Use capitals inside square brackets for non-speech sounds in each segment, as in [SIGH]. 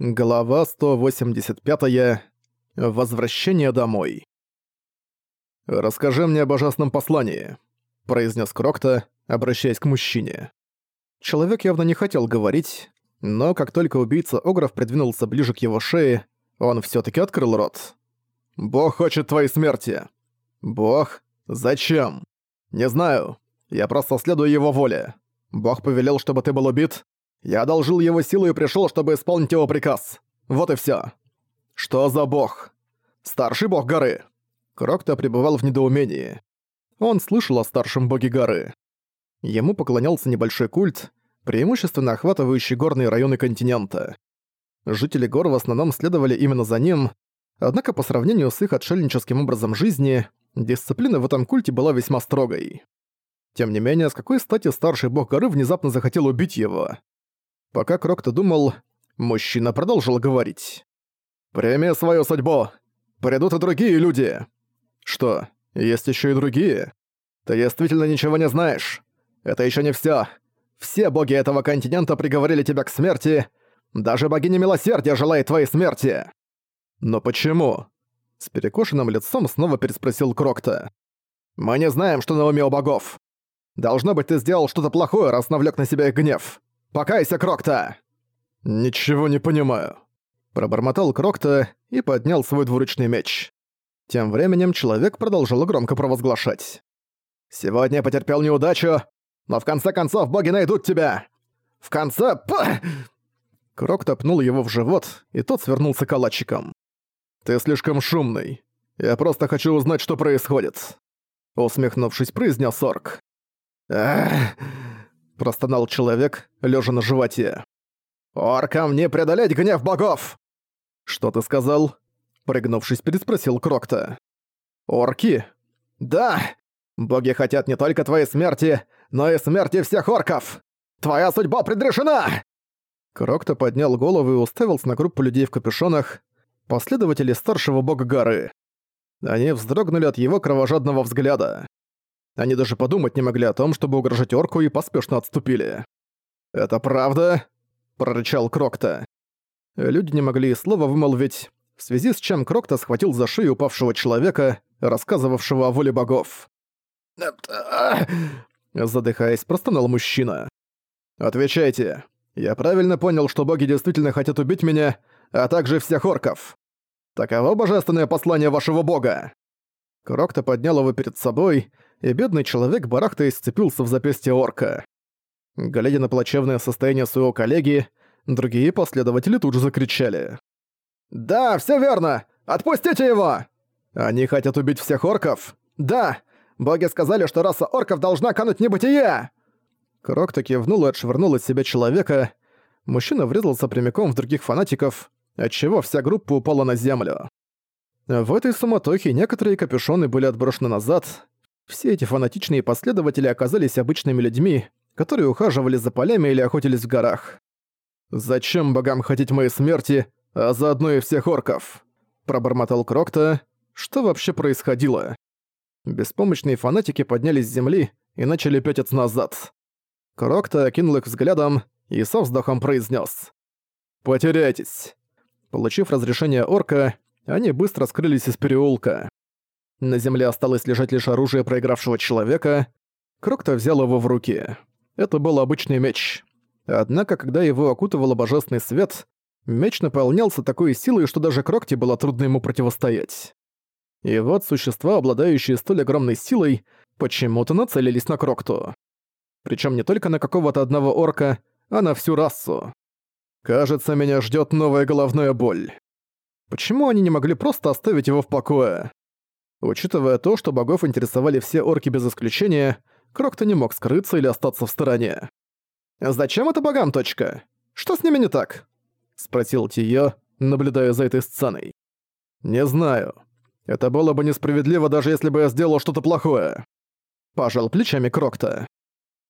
Глава 185. -я. Возвращение домой. «Расскажи мне о божественном послании», — произнес Крокта, обращаясь к мужчине. Человек явно не хотел говорить, но как только убийца Огров придвинулся ближе к его шее, он все таки открыл рот. «Бог хочет твоей смерти». «Бог? Зачем?» «Не знаю. Я просто следую его воле. Бог повелел, чтобы ты был убит, я одолжил его силу и пришел, чтобы исполнить его приказ. Вот и все. Что за бог? Старший бог горы. Крокто пребывал в недоумении. Он слышал о старшем боге горы. Ему поклонялся небольшой культ, преимущественно охватывающий горные районы континента. Жители гор в основном следовали именно за ним, однако по сравнению с их отшельническим образом жизни, дисциплина в этом культе была весьма строгой. Тем не менее, с какой стати старший бог горы внезапно захотел убить его? Пока Крокто думал, мужчина продолжил говорить. «Прими свою судьбу! Придут и другие люди!» «Что, есть еще и другие?» «Ты действительно ничего не знаешь. Это еще не все. Все боги этого континента приговорили тебя к смерти. Даже богиня милосердия желает твоей смерти!» «Но почему?» С перекошенным лицом снова переспросил Крокта. «Мы не знаем, что на уме у богов. Должно быть, ты сделал что-то плохое, раз навлек на себя их гнев. Покайся, Крокта!» «Ничего не понимаю», — пробормотал Крокта и поднял свой двуручный меч. Тем временем человек продолжил громко провозглашать. «Сегодня я потерпел неудачу, но в конце концов боги найдут тебя! В конце... Па!» Крокта пнул его в живот, и тот свернулся калачиком. «Ты слишком шумный. Я просто хочу узнать, что происходит», — усмехнувшись, произнес Орк. «Ах...» простонал человек, лежа на животе. «Оркам не преодолеть гнев богов!» «Что ты сказал?» Прыгнувшись, переспросил Крокта. «Орки?» «Да! Боги хотят не только твоей смерти, но и смерти всех орков! Твоя судьба предрешена!» Крокта поднял голову и уставился на группу людей в капюшонах, последователей старшего бога горы. Они вздрогнули от его кровожадного взгляда. Они даже подумать не могли о том, чтобы угрожать орку и поспешно отступили. «Это правда?» – прорычал Крокта. Люди не могли и слова вымолвить, в связи с чем Крокта схватил за шею упавшего человека, рассказывавшего о воле богов. Задыхаясь, простонал мужчина. «Отвечайте. Я правильно понял, что боги действительно хотят убить меня, а также всех орков. Таково божественное послание вашего бога?» Крокта поднял его перед собой, и бедный человек барахтаясь сцепился в запястье орка. Глядя на плачевное состояние своего коллеги, другие последователи тут же закричали. «Да, все верно! Отпустите его!» «Они хотят убить всех орков?» «Да! Боги сказали, что раса орков должна кануть небытие!» Крок-то кивнул и отшвырнул от себя человека. Мужчина врезался прямиком в других фанатиков, отчего вся группа упала на землю. В этой суматохе некоторые капюшоны были отброшены назад, все эти фанатичные последователи оказались обычными людьми, которые ухаживали за полями или охотились в горах. «Зачем богам хотеть моей смерти, а заодно и всех орков?» Пробормотал Крокта. Что вообще происходило? Беспомощные фанатики поднялись с земли и начали пятиться назад. Крокта окинул их взглядом и со вздохом произнес: «Потеряйтесь». Получив разрешение орка, они быстро скрылись из переулка. На земле осталось лежать лишь оружие проигравшего человека. Крокто взял его в руки. Это был обычный меч. Однако, когда его окутывал божественный свет, меч наполнялся такой силой, что даже Крокте было трудно ему противостоять. И вот существа, обладающие столь огромной силой, почему-то нацелились на Крокту. Причем не только на какого-то одного орка, а на всю расу. Кажется, меня ждет новая головная боль. Почему они не могли просто оставить его в покое? Учитывая то, что богов интересовали все орки без исключения, Крокто не мог скрыться или остаться в стороне. «Зачем это богам, точка? Что с ними не так?» — спросил Тиё, наблюдая за этой сценой. «Не знаю. Это было бы несправедливо, даже если бы я сделал что-то плохое». Пожал плечами Крокта.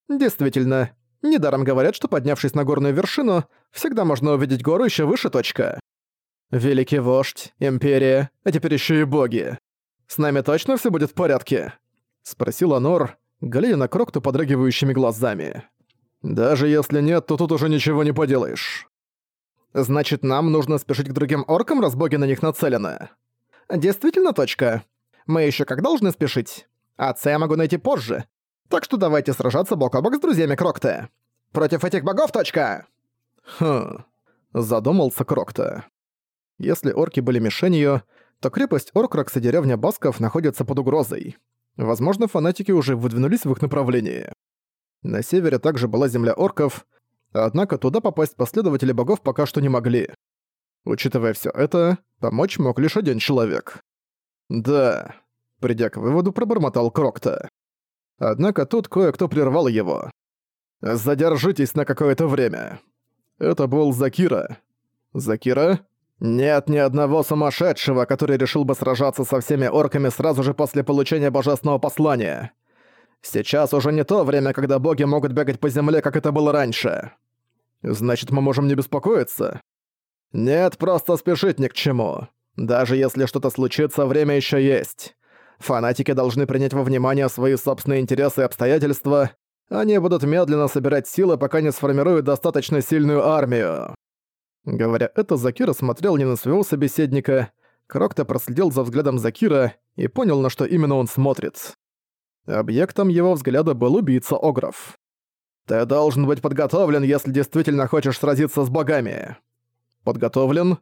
«Действительно, недаром говорят, что поднявшись на горную вершину, всегда можно увидеть гору еще выше точка. Великий вождь, империя, а теперь еще и боги. «С нами точно все будет в порядке?» — спросил Анор, глядя на Крокту подрагивающими глазами. «Даже если нет, то тут уже ничего не поделаешь». Значит, нам нужно спешить к другим оркам, раз боги на них нацелены. Действительно, точка. Мы еще как должны спешить? Отца я могу найти позже. Так что давайте сражаться бок о бок с друзьями Крокта. Против этих богов, точка! Хм, задумался Крокта. Если орки были мишенью, то крепость Оркракс и деревня Басков находятся под угрозой. Возможно, фанатики уже выдвинулись в их направлении. На севере также была земля орков, однако туда попасть последователи богов пока что не могли. Учитывая все это, помочь мог лишь один человек. Да, придя к выводу, пробормотал Крокта. Однако тут кое-кто прервал его. «Задержитесь на какое-то время». Это был Закира. Закира? Нет ни одного сумасшедшего, который решил бы сражаться со всеми орками сразу же после получения божественного послания. Сейчас уже не то время, когда боги могут бегать по земле, как это было раньше. Значит, мы можем не беспокоиться? Нет, просто спешить ни к чему. Даже если что-то случится, время еще есть. Фанатики должны принять во внимание свои собственные интересы и обстоятельства. Они будут медленно собирать силы, пока не сформируют достаточно сильную армию. Говоря это, Закира смотрел не на своего собеседника. Крокто проследил за взглядом Закира и понял, на что именно он смотрит. Объектом его взгляда был убийца Огров. «Ты должен быть подготовлен, если действительно хочешь сразиться с богами». «Подготовлен?»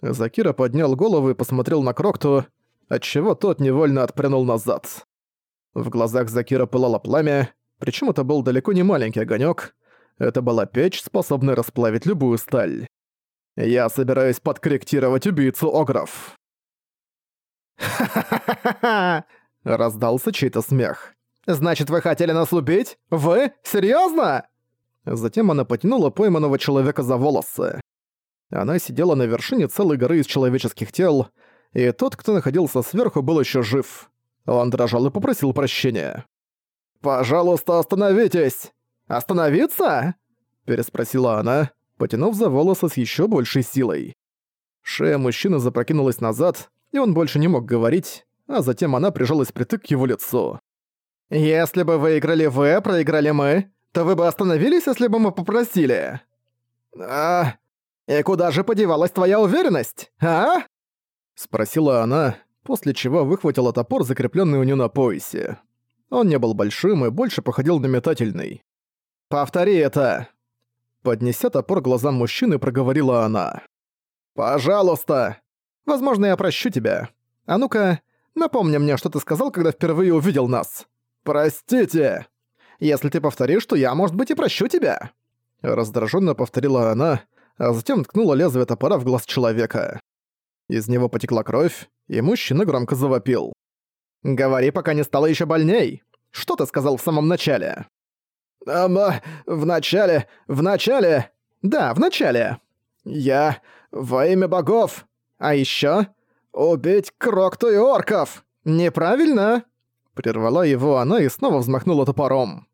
Закира поднял голову и посмотрел на Крокту, отчего тот невольно отпрянул назад. В глазах Закира пылало пламя, причем это был далеко не маленький огонек. Это была печь, способная расплавить любую сталь. Я собираюсь подкорректировать убийцу Огров. «Ха-ха-ха-ха-ха!» Раздался чей-то смех. «Значит, вы хотели нас убить? Вы? Серьёзно?» Затем она потянула пойманного человека за волосы. Она сидела на вершине целой горы из человеческих тел, и тот, кто находился сверху, был ещё жив. Он дрожал и попросил прощения. «Пожалуйста, остановитесь!» «Остановиться?» – переспросила она, потянув за волосы с ещё большей силой. Шея мужчины запрокинулась назад, и он больше не мог говорить, а затем она прижалась притык к его лицу. «Если бы выиграли вы, проиграли мы, то вы бы остановились, если бы мы попросили?» «А... И куда же подевалась твоя уверенность, а?» Спросила она, после чего выхватила топор, закрепленный у нее на поясе. Он не был большим и больше походил на метательный. «Повтори это!» Поднеся топор глазам мужчины, проговорила она. «Пожалуйста! Возможно, я прощу тебя. А ну-ка, напомни мне, что ты сказал, когда впервые увидел нас. Простите! Если ты повторишь, то я, может быть, и прощу тебя!» Раздраженно повторила она, а затем ткнула лезвие топора в глаз человека. Из него потекла кровь, и мужчина громко завопил. «Говори, пока не стало еще больней! Что ты сказал в самом начале?» «Ама, в начале, в начале...» «Да, в начале...» «Я... во имя богов...» «А еще «Убить Крокту и орков! Неправильно!» Прервала его она и снова взмахнула топором.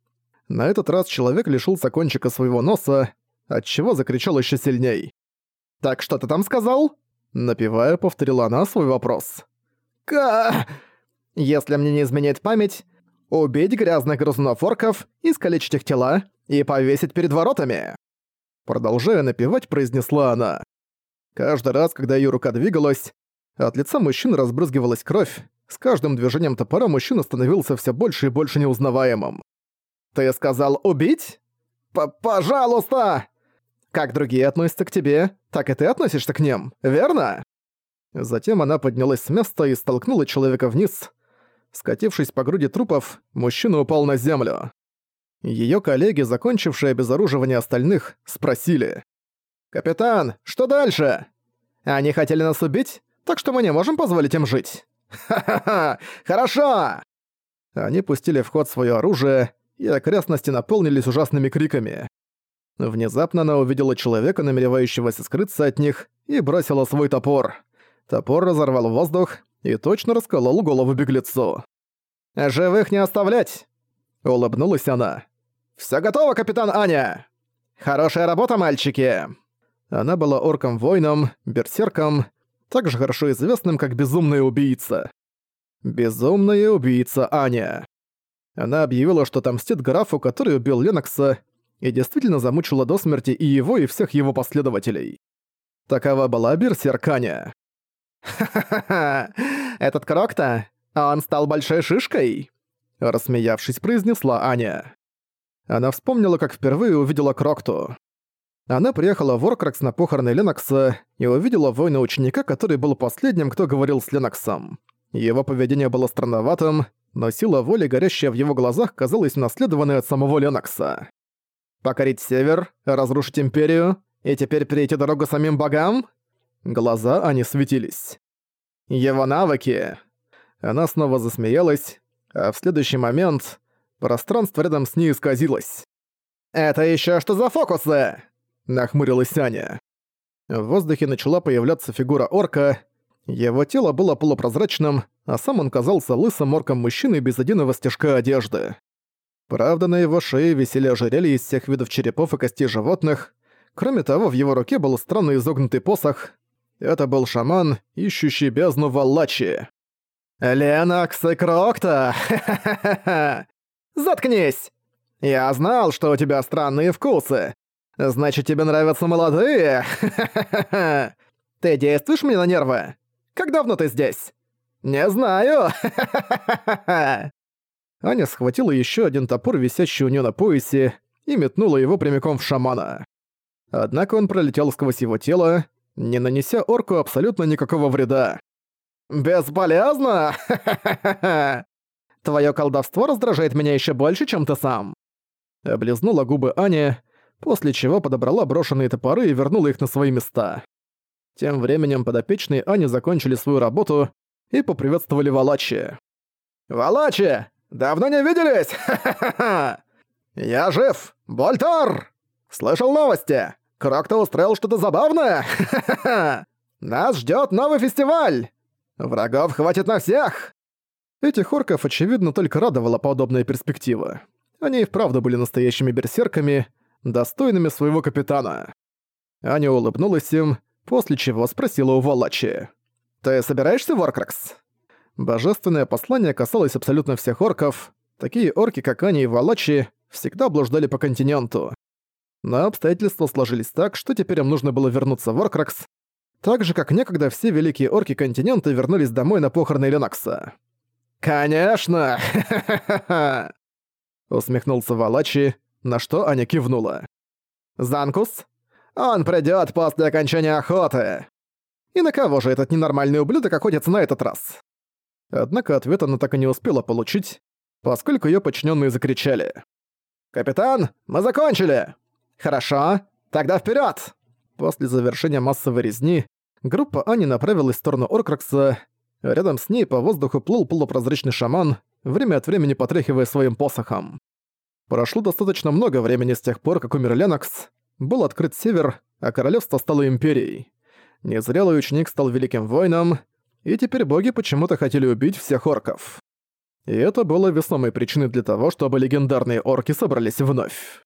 На этот раз человек лишился кончика своего носа, отчего закричал еще сильней. «Так что ты там сказал?» Напевая, повторила она свой вопрос. «Ка...» «Если мне не изменяет память, убить грязных грызунов орков, искалечить их тела и повесить перед воротами!» Продолжая напевать, произнесла она. Каждый раз, когда её рука двигалась, от лица мужчины разбрызгивалась кровь, с каждым движением топора мужчина становился все больше и больше неузнаваемым. «Ты сказал убить? П Пожалуйста!» «Как другие относятся к тебе, так и ты относишься к ним, верно?» Затем она поднялась с места и столкнула человека вниз. Скатившись по груди трупов, мужчина упал на землю. Её коллеги, закончившие обезоруживание остальных, спросили. «Капитан, что дальше? Они хотели нас убить, так что мы не можем позволить им жить». «Ха-ха-ха! Хорошо!» Они пустили в ход своё оружие, и окрестности наполнились ужасными криками. Внезапно она увидела человека, намеревающегося скрыться от них, и бросила свой топор. Топор разорвал воздух и точно расколол голову беглецу. «Живых не оставлять!» — улыбнулась она. «Всё готово, капитан Аня!» «Хорошая работа, мальчики!» Она была орком-воином, берсерком, также хорошо известным как Безумная Убийца. Безумная Убийца Аня. Она объявила, что отомстит графу, который убил Ленокса, и действительно замучила до смерти и его, и всех его последователей. Такова была берсерканя. «Ха-ха-ха! [LAUGHS] Этот Крокта? Он стал большой шишкой?» Рассмеявшись, произнесла Аня. Она вспомнила, как впервые увидела Крокту. Она приехала в Оркракс на похороны Ленокса и увидела воина-ученика, который был последним, кто говорил с Леноксом. Его поведение было странноватым, но сила воли, горящая в его глазах, казалась наследованной от самого Ленокса. «Покорить север, разрушить империю и теперь перейти дорогу самим богам?» Глаза они светились. «Его навыки!» Она снова засмеялась, а в следующий момент пространство рядом с ней исказилось. «Это еще что за фокусы?» – нахмурилась Аня. В воздухе начала появляться фигура орка. Его тело было полупрозрачным, а сам он казался лысым орком мужчины без единого стежка одежды. Правда, на его шее висели ожерелья из всех видов черепов и костей животных. Кроме того, в его руке был странный изогнутый посох. Это был шаман, ищущий бездну Валлачи. «Ленокс и Крокта! [LAUGHS] Заткнись! Я знал, что у тебя странные вкусы. Значит, тебе нравятся молодые? [LAUGHS] Ты действуешь мне на нервы? Как давно ты здесь?» «Не знаю!» [LAUGHS] Аня схватила еще один топор, висящий у нее на поясе, и метнула его прямиком в шамана. Однако он пролетел сквозь его тело, не нанеся орку абсолютно никакого вреда. «Бесполезно? [LAUGHS] Твое колдовство раздражает меня еще больше, чем ты сам!» Облизнула губы Аня, после чего подобрала брошенные топоры и вернула их на свои места. Тем временем подопечные Ани закончили свою работу и поприветствовали Валачи. «Валачи! Давно не виделись! [LAUGHS] Я жив! Больтар! Слышал новости! Крокто устроил что-то забавное! [LAUGHS] Нас ждет новый фестиваль! Врагов хватит на всех!» Этих орков, очевидно, только радовала подобная перспектива. Они и вправду были настоящими берсерками, достойными своего капитана. Аня улыбнулась им, после чего спросила у Валачи. «Ты собираешься в Оркракс?» Божественное послание касалось абсолютно всех орков. Такие орки, как Аня и Валачи, всегда блуждали по континенту. Но обстоятельства сложились так, что теперь им нужно было вернуться в Оркракс, так же, как некогда все великие орки континента вернулись домой на похороны Ленокса. «Конечно! [LAUGHS] усмехнулся Валачи, на что Аня кивнула. «Занкус? Он придёт после окончания охоты!» «И на кого же этот ненормальный ублюдок охотится на этот раз?» Однако ответа она так и не успела получить, поскольку её подчинённые закричали. «Капитан, мы закончили!» «Хорошо, тогда вперед! После завершения массовой резни группа Ани направилась в сторону Оркракса. Рядом с ней по воздуху плыл полупрозрачный шаман, время от времени потряхивая своим посохом. Прошло достаточно много времени с тех пор, как умер Ленокс. Был открыт север, а королевство стало империей. Незрелый ученик стал великим воином, и теперь боги почему-то хотели убить всех орков. И это было весомой причиной для того, чтобы легендарные орки собрались вновь.